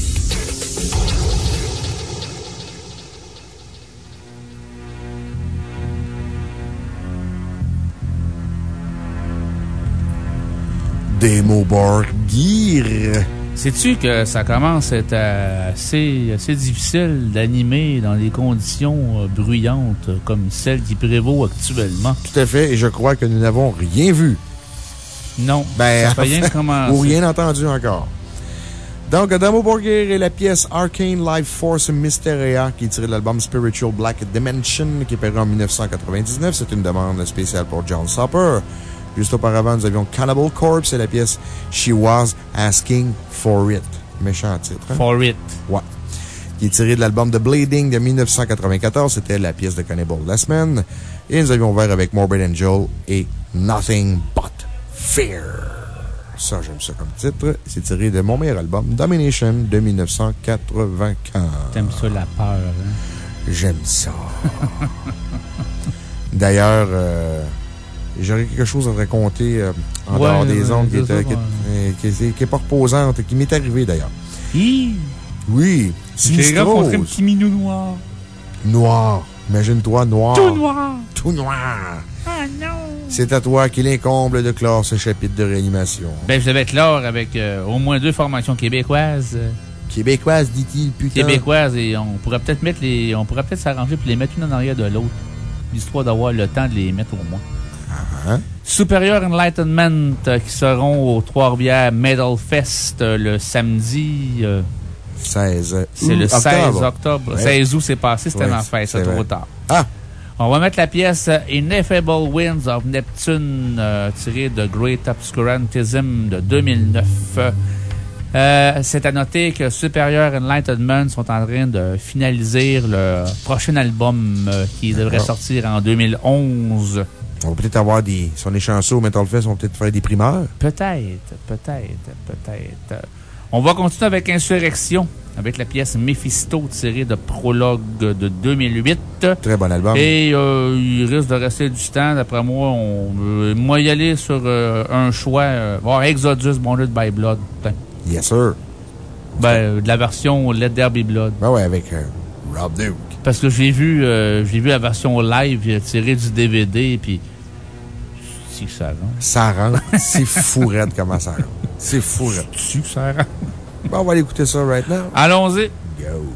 Demo Bar Gear. Sais-tu que ça commence à être assez, assez difficile d'animer dans des conditions euh, bruyantes comme celles qui prévaut actuellement? Tout à fait, et je crois que nous n'avons rien vu. Non, ben, ça rien commencé. Ou rien entendu encore. Donc, Demo Gear est la pièce Arcane Life Force Mysteria qui est tirée de l'album Spiritual Black Dimension qui est paru en 1999. C'est une demande spéciale pour John Sopper. Juste auparavant, nous avions Cannibal Corpse et la pièce She Was Asking for It. Méchant titre. Hein? For It. Ouais. Qui est tiré de l'album The Bleeding de 1994. C'était la pièce de Cannibal de la semaine. Et nous avions ouvert avec Morbid Angel et Nothing But Fear. Ça, j'aime ça comme titre. C'est tiré de mon meilleur album, Domination, de 1995. T'aimes ça, la peur, hein? J'aime ça. D'ailleurs, euh, J'aurais quelque chose à te raconter euh, en dehors des ondes qui, est, pas reposante, qui m'est arrivé d'ailleurs. Oui. Oui. J'ai rencontré un petit minou noir. Noir. Imagine-toi, noir. Tout noir. Tout noir. Ah non. C'est à toi qu'il incombe de clore ce chapitre de réanimation. Ben, je devais clore avec euh, au moins deux formations québécoises. Québécoises, dit-il, putain. Québécoises, et on pourrait peut-être mettre les, on pourrait peut-être s'arranger pour les mettre une en arrière de l'autre. L'histoire d'avoir le temps de les mettre au moins. Hein? Superior Enlightenment euh, qui seront au Trois-Rivières Metal Fest euh, le samedi. 16 euh, C'est le 16 octobre. 16 août, c'est passé, c'était fête, c'est trop tard. Ah! On va mettre la pièce Ineffable Winds of Neptune tirée de Great Obscurantism de 2009. c'est à noter que Superior Enlightenment sont en train de finaliser le prochain album qui devrait sortir en 2011. On va peut-être avoir des. Si on est chanceux au Metal Fest, on va peut-être faire des primeurs. Peut-être, peut-être, peut-être. On va continuer avec Insurrection, avec la pièce Mephisto tirée de Prologue de 2008. Très bon album. Et euh, il risque de rester du temps. D'après moi, on va y aller sur euh, un choix. Euh, Exodus Bonded by Blood. Yes, sir. Ben, de la version Let There Be Blood. Ben ouais, avec Rob Duke. Parce que j'ai vu, j'ai vu la version live tirée du DVD, puis ça rentre. Ça rentre. C'est fou, comment ça rentre. C'est fou, Tu ça rentre? Bon, on va aller écouter ça right now. Allons-y. Go.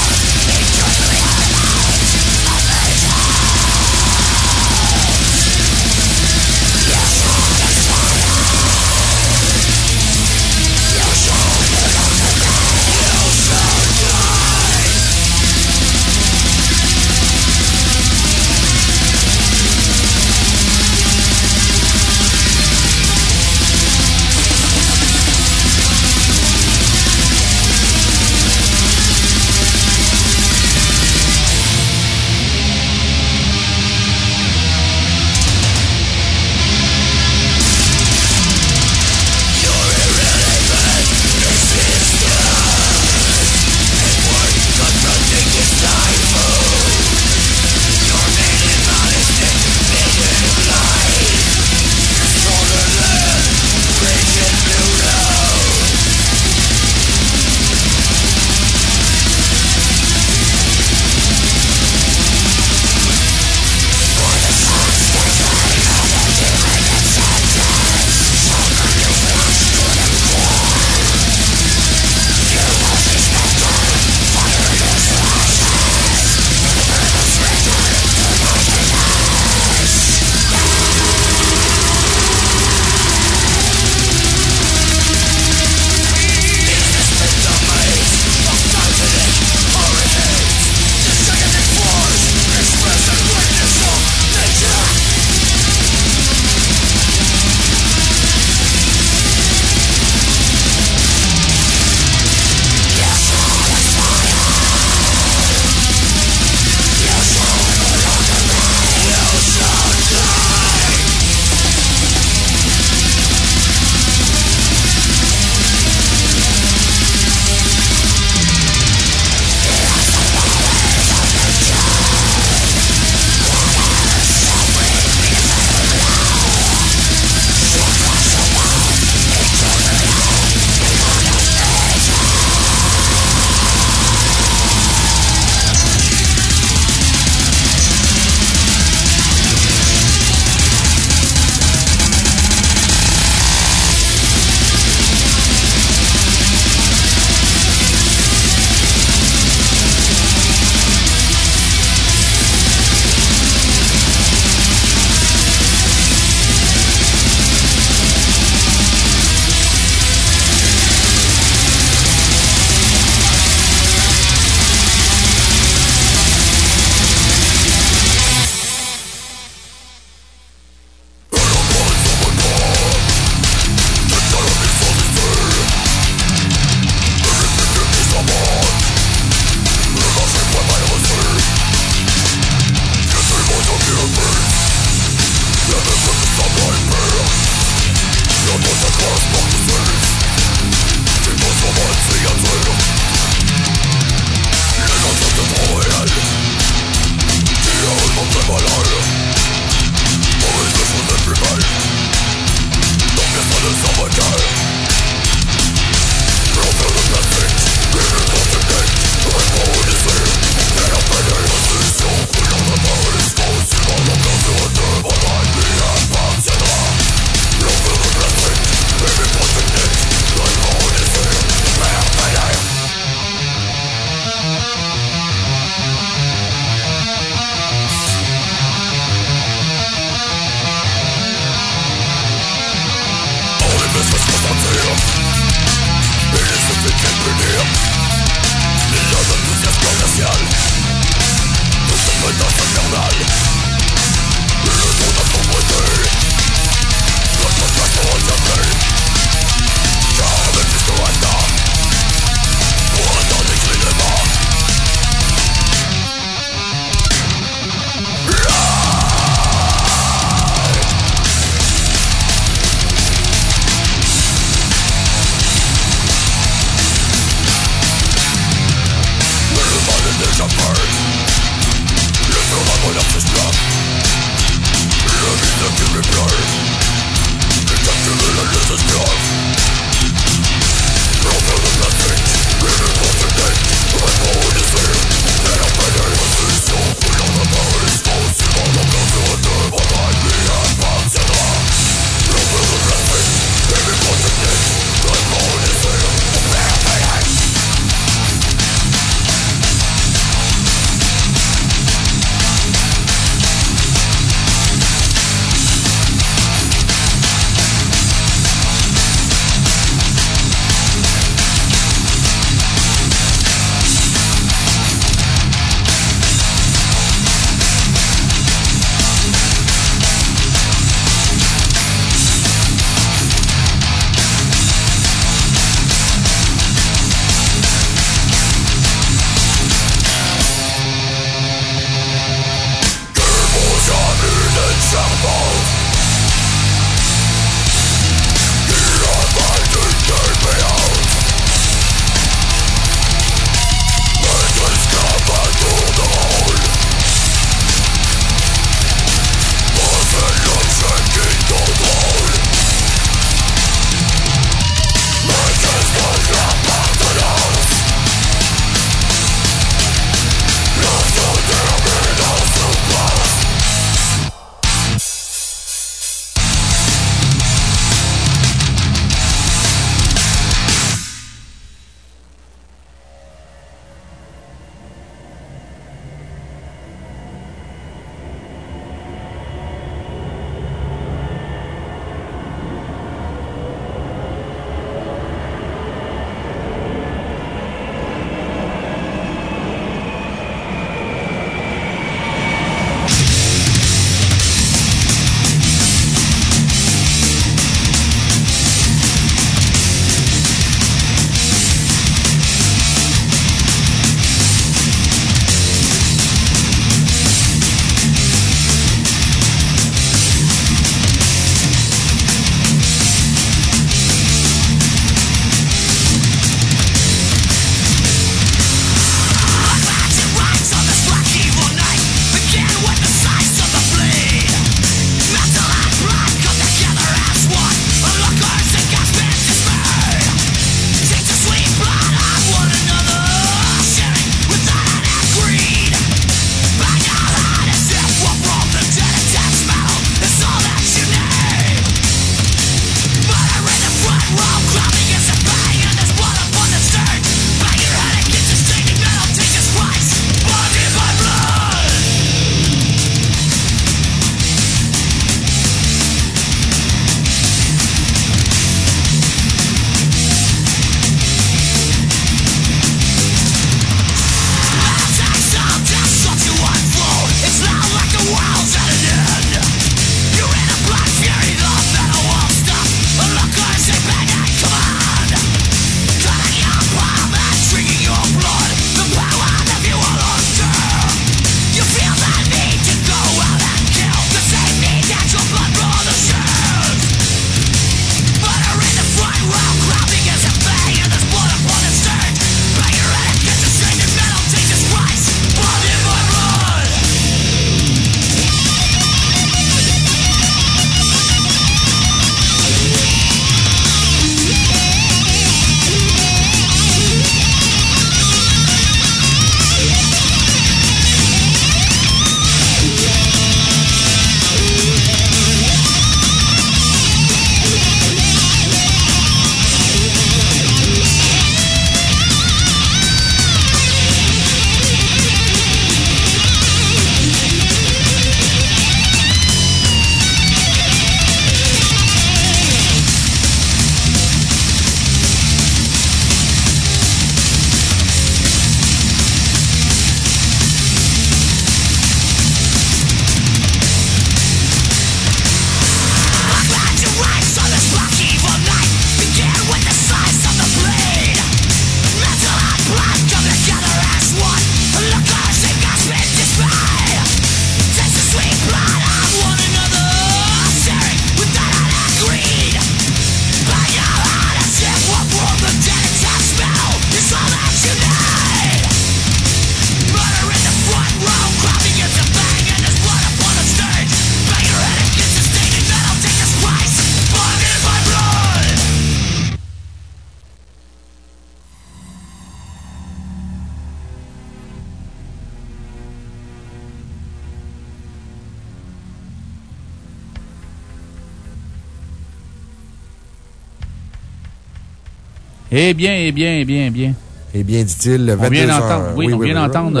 Eh bien, eh bien, eh bien, eh bien. Eh bien, dit-il, 22 On vient d'entendre, oui, on vient d'entendre...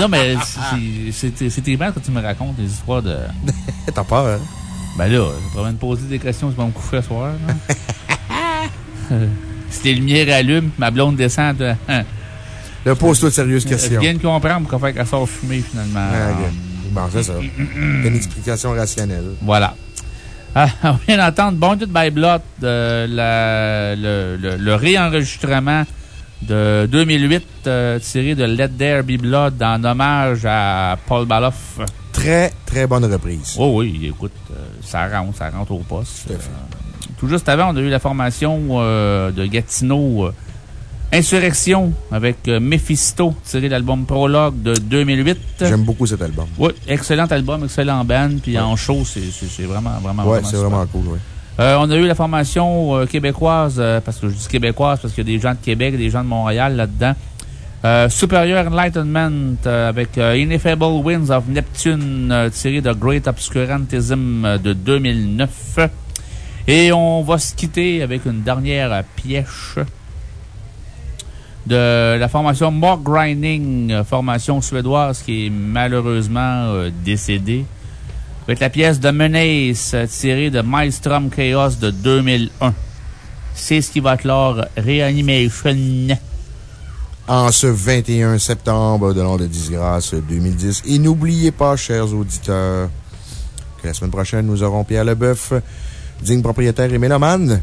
Non, mais c'est terrible quand tu me racontes des histoires de... T'as peur, hein? Ben là, je vais me poser des questions, je vais me coucher ce soir. si les lumières allument, ma blonde descend... Hein. Le pose-toi de sérieuses questions. Je viens de comprendre pourquoi fait qu'elle sort fumer, finalement. Bon, c'est ça. une explication rationnelle. Voilà. Ah, on vient d'entendre Bonded by Blood, de le, le, réenregistrement de 2008 euh, tiré de Let There Be Blood en hommage à Paul Baloff. Très, très bonne reprise. Oh oui, écoute, euh, ça rentre, ça rentre au poste. Euh, tout juste avant, on a eu la formation de Gatineau Insurrection avec euh, Mephisto, tiré de l'album Prologue de 2008. J'aime beaucoup cet album. Oui, excellent album, excellent band. Puis en show, c'est vraiment, vraiment, ouais, c'est vraiment cool, oui. Euh, on a eu la formation euh, québécoise, parce que je dis québécoise parce qu'il y a des gens de Québec et des gens de Montréal là-dedans. Superior Enlightenment avec Ineffable Winds of Neptune, tiré de Great Obscurantism de 2009. Et on va se quitter avec une dernière pièce de la formation More Grinding, euh, formation suédoise qui est malheureusement euh, décédée. Avec la pièce de Menace tirée de Maelstrom Chaos de 2001. C'est ce qui va clore Reanimation. En ce 21 septembre de l'an de disgrâce 2010. Et n'oubliez pas, chers auditeurs, que la semaine prochaine, nous aurons Pierre Leboeuf, digne propriétaire et mélomane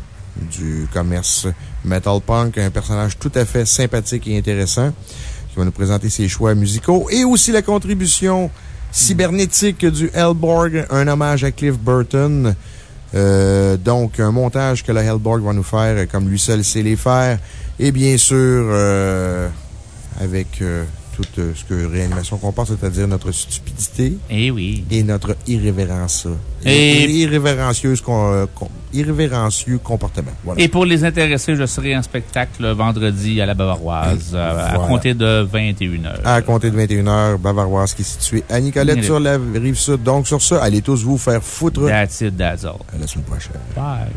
du commerce Metal Punk, un personnage tout à fait sympathique et intéressant, qui va nous présenter ses choix musicaux et aussi la contribution cybernétique du Hellborg, un hommage à Cliff Burton. Euh, donc, un montage que le Hellborg va nous faire comme lui seul sait les faire. Et bien sûr, euh, avec euh, tout ce que réanimation comporte, c'est-à-dire notre stupidité. Et eh oui. Et notre irrévérence. Et, irrévérencieuse, irrévérencieux comportement. Et pour les intéressés, je serai en spectacle vendredi à la Bavaroise, euh, à compter de 21h. À compter de 21h, Bavaroise qui est située à Nicolette sur la rive sud. Donc, sur ça, allez tous vous faire foutre. That's it, that's all. À la semaine prochaine. Bye.